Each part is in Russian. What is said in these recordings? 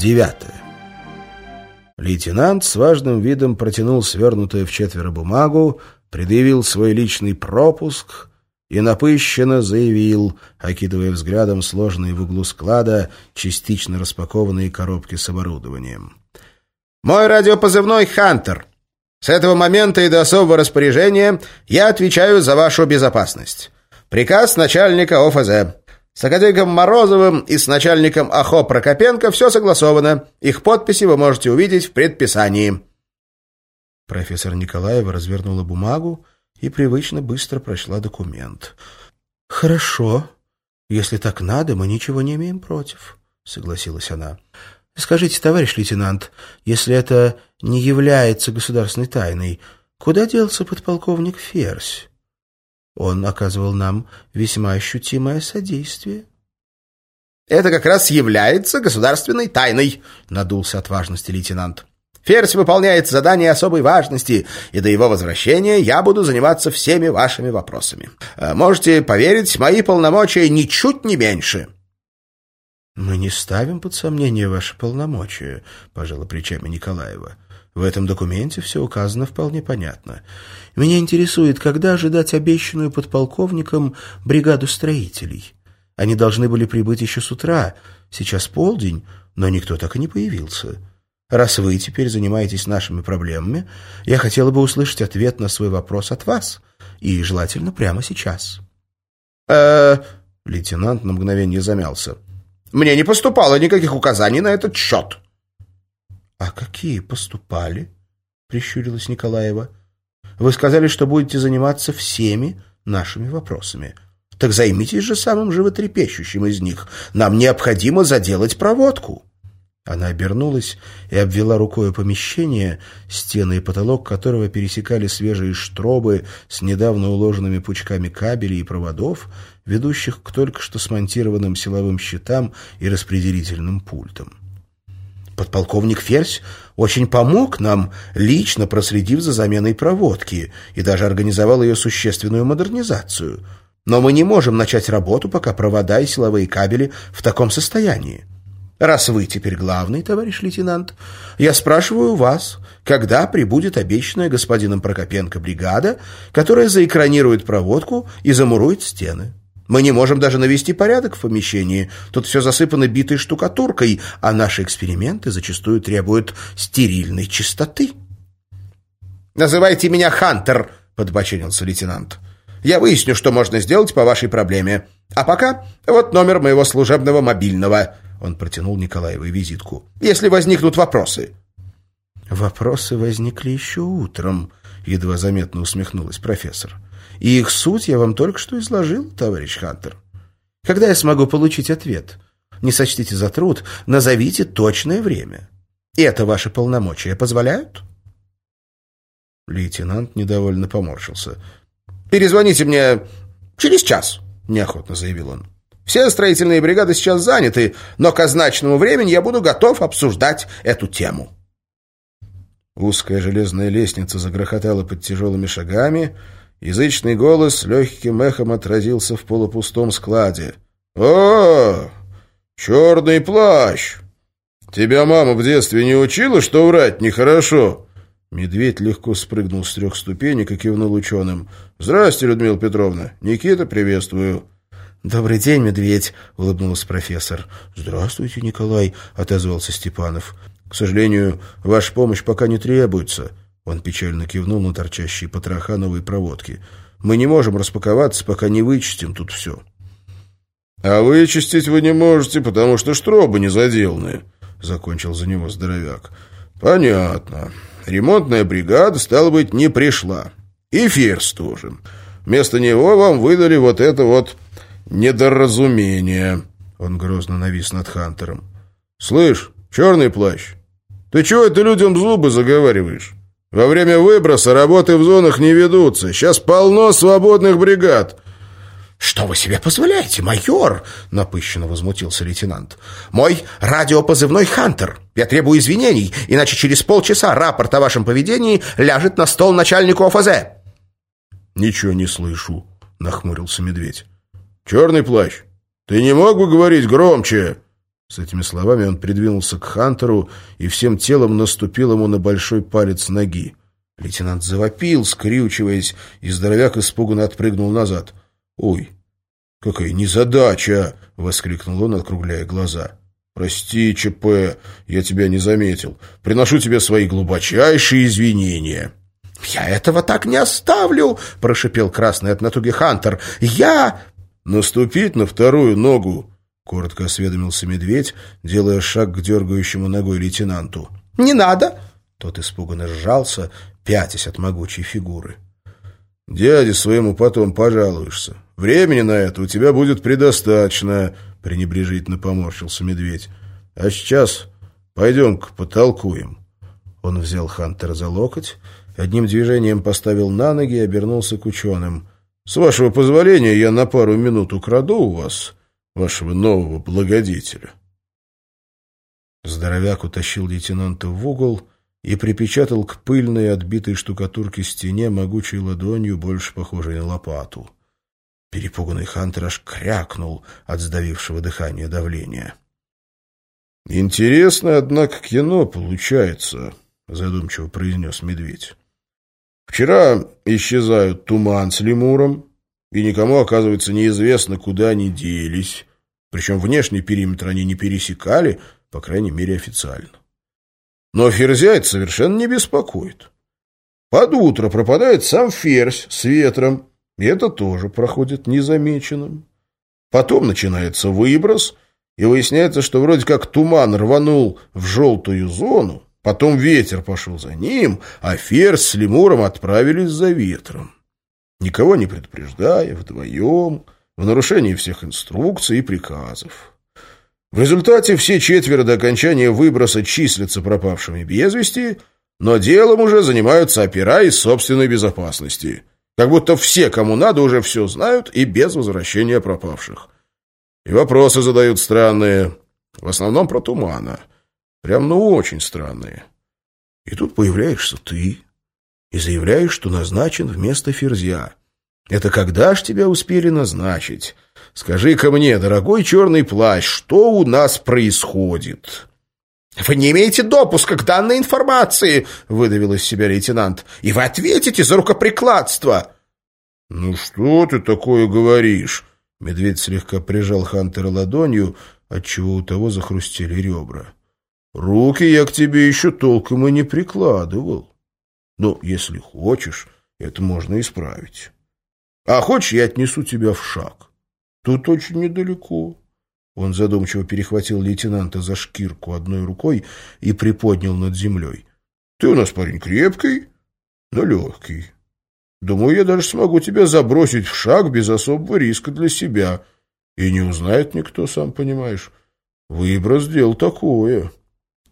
Девятое. Лейтенант с важным видом протянул свернутую в четверо бумагу, предъявил свой личный пропуск и напыщенно заявил, окидывая взглядом сложные в углу склада частично распакованные коробки с оборудованием. «Мой радиопозывной «Хантер». С этого момента и до особого распоряжения я отвечаю за вашу безопасность. Приказ начальника ОФЗ. С академиком Морозовым и с начальником АХО Прокопенко все согласовано. Их подписи вы можете увидеть в предписании». Профессор Николаева развернула бумагу и привычно быстро прочла документ. «Хорошо. Если так надо, мы ничего не имеем против», — согласилась она. «Скажите, товарищ лейтенант, если это не является государственной тайной, куда делся подполковник Ферзь?» Он оказывал нам весьма ощутимое содействие. «Это как раз является государственной тайной», — надулся от важности лейтенант. «Ферзь выполняет задание особой важности, и до его возвращения я буду заниматься всеми вашими вопросами. Э, можете поверить, мои полномочия ничуть не меньше». «Мы не ставим под сомнение ваши полномочия», — пожала плечами Николаева. В этом документе все указано вполне понятно. Меня интересует, когда ожидать обещанную подполковником бригаду строителей. Они должны были прибыть еще с утра, сейчас полдень, но никто так и не появился. Раз вы теперь занимаетесь нашими проблемами, я хотела бы услышать ответ на свой вопрос от вас, и желательно прямо сейчас. э Лейтенант на мгновение замялся. «Мне не поступало никаких указаний на этот счет». «А какие поступали?» — прищурилась Николаева. «Вы сказали, что будете заниматься всеми нашими вопросами. Так займитесь же самым животрепещущим из них. Нам необходимо заделать проводку». Она обернулась и обвела рукой помещение, стены и потолок которого пересекали свежие штробы с недавно уложенными пучками кабелей и проводов, ведущих к только что смонтированным силовым щитам и распределительным пультам. Подполковник Ферзь очень помог нам, лично проследив за заменой проводки, и даже организовал ее существенную модернизацию. Но мы не можем начать работу, пока провода и силовые кабели в таком состоянии. Раз вы теперь главный, товарищ лейтенант, я спрашиваю вас, когда прибудет обещанная господином Прокопенко бригада, которая заэкранирует проводку и замурует стены. Мы не можем даже навести порядок в помещении. Тут все засыпано битой штукатуркой, а наши эксперименты зачастую требуют стерильной чистоты. «Называйте меня Хантер», — подбоченился лейтенант. «Я выясню, что можно сделать по вашей проблеме. А пока вот номер моего служебного мобильного». Он протянул Николаевой визитку. «Если возникнут вопросы». «Вопросы возникли еще утром», — едва заметно усмехнулась профессор. И их суть я вам только что изложил, товарищ Хантер. Когда я смогу получить ответ? Не сочтите за труд, назовите точное время. И это ваши полномочия позволяют?» Лейтенант недовольно поморщился. «Перезвоните мне через час», — неохотно заявил он. «Все строительные бригады сейчас заняты, но к означенному времени я буду готов обсуждать эту тему». Узкая железная лестница загрохотала под тяжелыми шагами, Язычный голос легким эхом отразился в полупустом складе. «О, черный плащ! Тебя мама в детстве не учила, что врать нехорошо?» Медведь легко спрыгнул с трех ступенек и кивнул ученым. «Здрасте, Людмила Петровна. Никита, приветствую». «Добрый день, медведь», — улыбнулся профессор. «Здравствуйте, Николай», — отозвался Степанов. «К сожалению, ваша помощь пока не требуется. Он печально кивнул на торчащие потроха новой проводки. «Мы не можем распаковаться, пока не вычистим тут все». «А вычистить вы не можете, потому что штробы не заделаны», — закончил за него здоровяк. «Понятно. Ремонтная бригада, стало быть, не пришла. И Ферс тоже. Вместо него вам выдали вот это вот недоразумение». Он грозно навис над Хантером. «Слышь, черный плащ, ты чего это людям зубы заговариваешь?» Во время выброса работы в зонах не ведутся. Сейчас полно свободных бригад». «Что вы себе позволяете, майор?» — напыщенно возмутился лейтенант. «Мой радиопозывной «Хантер». Я требую извинений, иначе через полчаса рапорт о вашем поведении ляжет на стол начальнику ОФЗ». «Ничего не слышу», — нахмурился медведь. «Черный плащ, ты не мог бы говорить громче?» С этими словами он придвинулся к Хантеру и всем телом наступил ему на большой палец ноги. Лейтенант завопил, скрючиваясь, и здоровяк испуганно отпрыгнул назад. «Ой, какая незадача!» — воскликнул он, округляя глаза. «Прости, ЧП, я тебя не заметил. Приношу тебе свои глубочайшие извинения». «Я этого так не оставлю!» — прошипел красный от натуги Хантер. «Я...» «Наступить на вторую ногу!» — коротко осведомился медведь, делая шаг к дергающему ногой лейтенанту. «Не надо!» Тот испуганно сжался, пятясь от могучей фигуры. «Дяде своему потом пожалуешься. Времени на это у тебя будет предостаточно», — пренебрежительно поморщился медведь. «А сейчас пойдем-ка потолкуем». Он взял Хантера за локоть, одним движением поставил на ноги и обернулся к ученым. «С вашего позволения я на пару минут украду у вас вашего нового благодетеля». Здоровяк утащил лейтенанта в угол и припечатал к пыльной отбитой штукатурке стене могучей ладонью, больше похожей на лопату. Перепуганный Хантер аж крякнул от сдавившего дыхания давления. «Интересно, однако, кино получается», — задумчиво произнес медведь. «Вчера исчезают туман с лемуром, и никому, оказывается, неизвестно, куда они делись. Причем внешний периметр они не пересекали, по крайней мере, официально. Но ферзя это совершенно не беспокоит. Под утро пропадает сам ферзь с ветром, и это тоже проходит незамеченным. Потом начинается выброс, и выясняется, что вроде как туман рванул в желтую зону, потом ветер пошел за ним, а ферзь с лемуром отправились за ветром. Никого не предупреждая, вдвоем, в нарушении всех инструкций и приказов. В результате все четверо до окончания выброса числятся пропавшими без вести, но делом уже занимаются опера из собственной безопасности. Как будто все, кому надо, уже все знают и без возвращения пропавших. И вопросы задают странные, в основном про тумана. Прям ну очень странные. И тут появляешься ты и заявляешь, что назначен вместо Ферзя. Это когда ж тебя успели назначить? Скажи-ка мне, дорогой черный плащ, что у нас происходит?» «Вы не имеете допуска к данной информации», — выдавил из себя лейтенант. «И вы ответите за рукоприкладство». «Ну что ты такое говоришь?» Медведь слегка прижал Хантера ладонью, отчего у того захрустели ребра. «Руки я к тебе еще толком и не прикладывал. Но если хочешь, это можно исправить. А хочешь, я отнесу тебя в шаг. Тут очень недалеко. Он задумчиво перехватил лейтенанта за шкирку одной рукой и приподнял над землей. Ты у нас парень крепкий, но легкий. Думаю, я даже смогу тебя забросить в шаг без особого риска для себя. И не узнает никто, сам понимаешь. Выброс дел такое.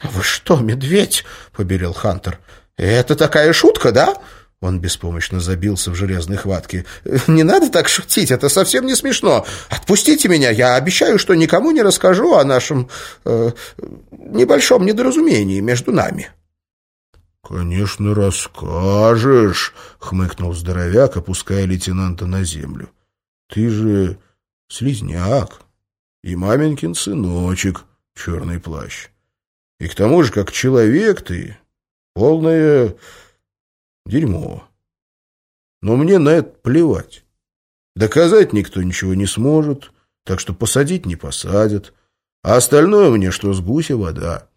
— Вы что, медведь? — побелел Хантер. — Это такая шутка, да? — он беспомощно забился в железной хватке. «Не надо так шутить, это совсем не смешно. Отпустите меня, я обещаю, что никому не расскажу о нашем э, небольшом недоразумении между нами». «Конечно, расскажешь», — хмыкнул здоровяк, опуская лейтенанта на землю. «Ты же слизняк и маменькин сыночек, черный плащ. И к тому же, как человек ты, полная Дерьмо. Но мне на это плевать. Доказать никто ничего не сможет, так что посадить не посадят. А остальное мне что с гуся вода.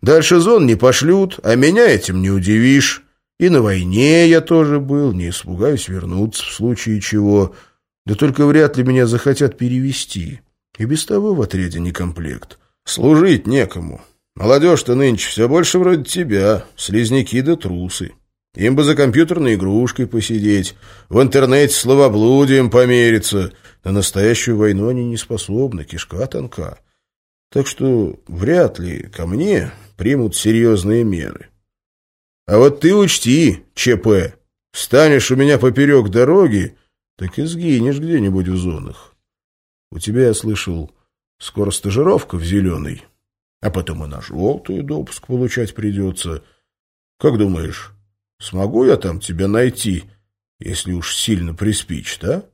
Дальше зон не пошлют, а меня этим не удивишь. И на войне я тоже был, не испугаюсь вернуться в случае чего. Да только вряд ли меня захотят перевести. И без того в отряде не комплект. Служить некому. Молодежь-то нынче все больше вроде тебя, слизняки да трусы. Им бы за компьютерной игрушкой посидеть, в интернете словоблудием помериться. На настоящую войну они не способны, кишка тонка. Так что вряд ли ко мне примут серьезные меры. А вот ты учти, ЧП, станешь у меня поперек дороги, так и сгинешь где-нибудь в зонах. У тебя, я слышал, скоро стажировка в зеленый, а потом и на желтую допуск получать придется. Как думаешь, Смогу я там тебя найти, если уж сильно приспичит, а?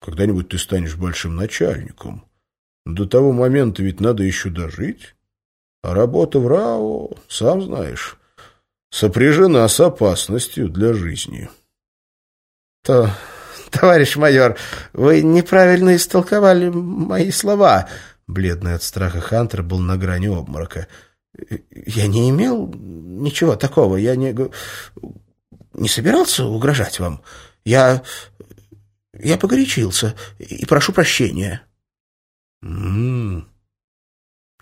Когда-нибудь ты станешь большим начальником. До того момента ведь надо еще дожить. А работа в РАО, сам знаешь, сопряжена с опасностью для жизни. То, товарищ майор, вы неправильно истолковали мои слова. Бледный от страха Хантер был на грани обморока. Я не имел ничего такого. Я не... не собирался угрожать вам. Я... я погорячился и прошу прощения. М -м -м.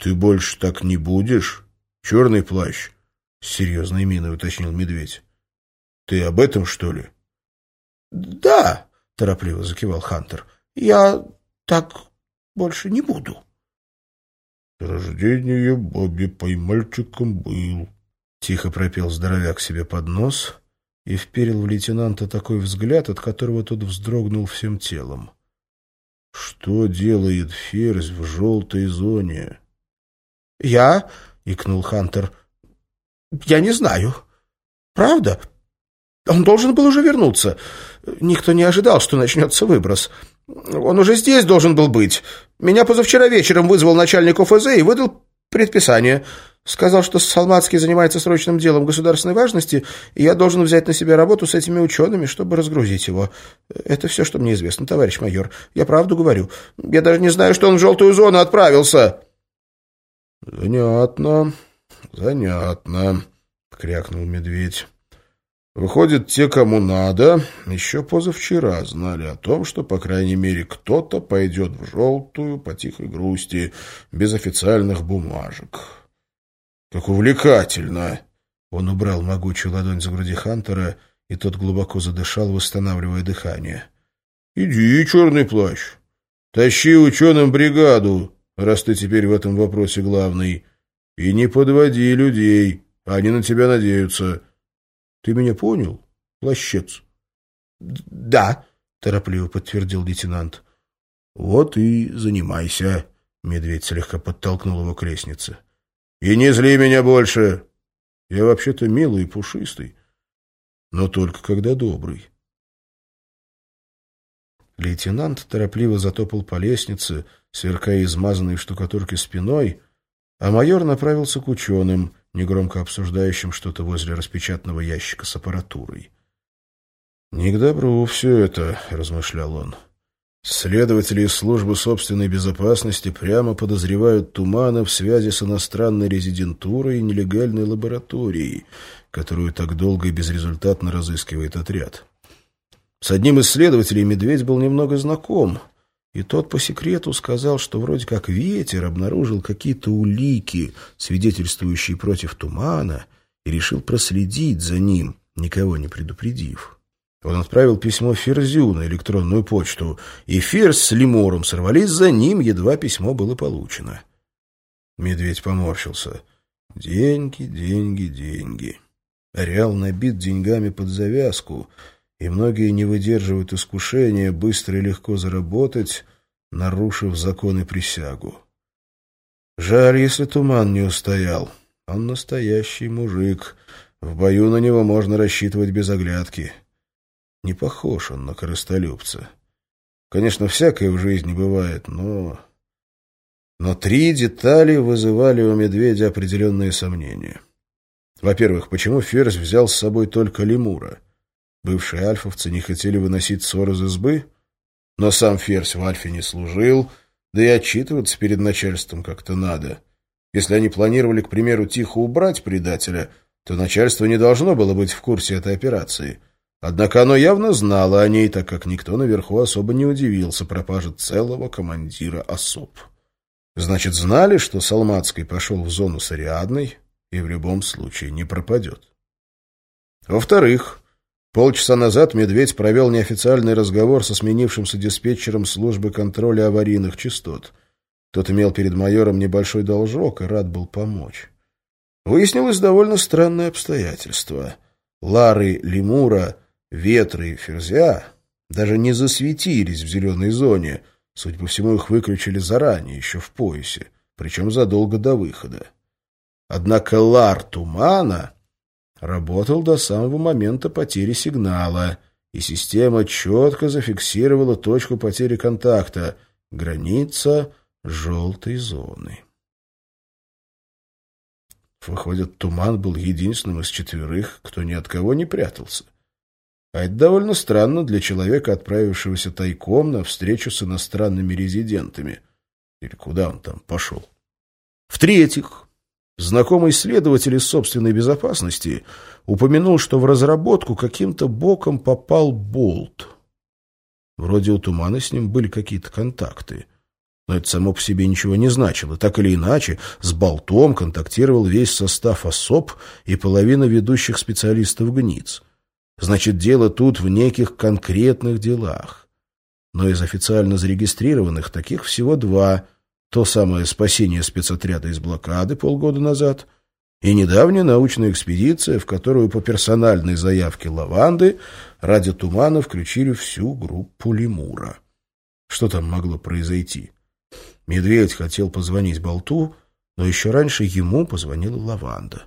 «Ты больше так не будешь? Черный плащ?» — с серьезной миной уточнил медведь. «Ты об этом, что ли?» «Да», — торопливо закивал Хантер. «Я так больше не буду». «Рождение Бобби поймальчиком был», — тихо пропел здоровяк себе под нос и вперил в лейтенанта такой взгляд, от которого тот вздрогнул всем телом. «Что делает ферзь в желтой зоне?» «Я?» — икнул Хантер. «Я не знаю. Правда? Он должен был уже вернуться. Никто не ожидал, что начнется выброс. Он уже здесь должен был быть. Меня позавчера вечером вызвал начальник ОФЗ и выдал предписание. Сказал, что Салмацкий занимается срочным делом государственной важности, и я должен взять на себя работу с этими учеными, чтобы разгрузить его. Это все, что мне известно, товарищ майор. Я правду говорю. Я даже не знаю, что он в желтую зону отправился». «Занятно, занятно», — крякнул медведь. «Выходит, те, кому надо, еще позавчера знали о том, что, по крайней мере, кто-то пойдет в желтую по тихой грусти, без официальных бумажек. Как увлекательно!» Он убрал могучую ладонь с груди Хантера, и тот глубоко задышал, восстанавливая дыхание. «Иди, черный плащ, тащи ученым бригаду, раз ты теперь в этом вопросе главный. И не подводи людей, они на тебя надеются. Ты меня понял, плащец? — Да, — торопливо подтвердил лейтенант. — Вот и занимайся, — медведь слегка подтолкнул его к лестнице. — И не зли меня больше. Я вообще-то милый и пушистый, но только когда добрый. Лейтенант торопливо затопал по лестнице, — сверкая измазанной в штукатурке спиной, а майор направился к ученым, негромко обсуждающим что-то возле распечатанного ящика с аппаратурой. «Не к добру все это», — размышлял он. Следователи из службы собственной безопасности прямо подозревают Тумана в связи с иностранной резидентурой и нелегальной лабораторией, которую так долго и безрезультатно разыскивает отряд. С одним из следователей Медведь был немного знаком — и тот по секрету сказал, что вроде как ветер обнаружил какие-то улики, свидетельствующие против тумана, и решил проследить за ним, никого не предупредив. Он отправил письмо Ферзю на электронную почту, и Ферзь с Лемуром сорвались за ним, едва письмо было получено. Медведь поморщился. Деньги, деньги, деньги. Ареал набит деньгами под завязку — и многие не выдерживают искушения быстро и легко заработать, нарушив закон и присягу. Жаль, если туман не устоял. Он настоящий мужик. В бою на него можно рассчитывать без оглядки. Не похож он на корыстолюбца. Конечно, всякое в жизни бывает, но... Но три детали вызывали у медведя определенные сомнения. Во-первых, почему Ферзь взял с собой только лемура? Бывшие альфовцы не хотели выносить ссор из избы, но сам Ферзь в Альфе не служил, да и отчитываться перед начальством как-то надо. Если они планировали, к примеру, тихо убрать предателя, то начальство не должно было быть в курсе этой операции. Однако оно явно знало о ней, так как никто наверху особо не удивился пропаже целого командира особ. Значит, знали, что Салмацкий пошел в зону с Ариадной и в любом случае не пропадет. Во-вторых, Полчаса назад Медведь провел неофициальный разговор со сменившимся диспетчером службы контроля аварийных частот. Тот имел перед майором небольшой должок и рад был помочь. Выяснилось довольно странное обстоятельство. Лары, Лемура, Ветры и Ферзя даже не засветились в зеленой зоне. Судя по всему, их выключили заранее, еще в поясе, причем задолго до выхода. Однако Лар Тумана работал до самого момента потери сигнала, и система четко зафиксировала точку потери контакта — граница желтой зоны. Выходит, Туман был единственным из четверых, кто ни от кого не прятался. А это довольно странно для человека, отправившегося тайком на встречу с иностранными резидентами. Или куда он там пошел? В-третьих, знакомый следователь из собственной безопасности упомянул, что в разработку каким-то боком попал болт. Вроде у Тумана с ним были какие-то контакты. Но это само по себе ничего не значило. Так или иначе, с болтом контактировал весь состав особ и половина ведущих специалистов ГНИЦ. Значит, дело тут в неких конкретных делах. Но из официально зарегистрированных таких всего два. То самое спасение спецотряда из блокады полгода назад и недавняя научная экспедиция, в которую по персональной заявке Лаванды ради тумана включили всю группу лемура. Что там могло произойти? Медведь хотел позвонить Болту, но еще раньше ему позвонила Лаванда.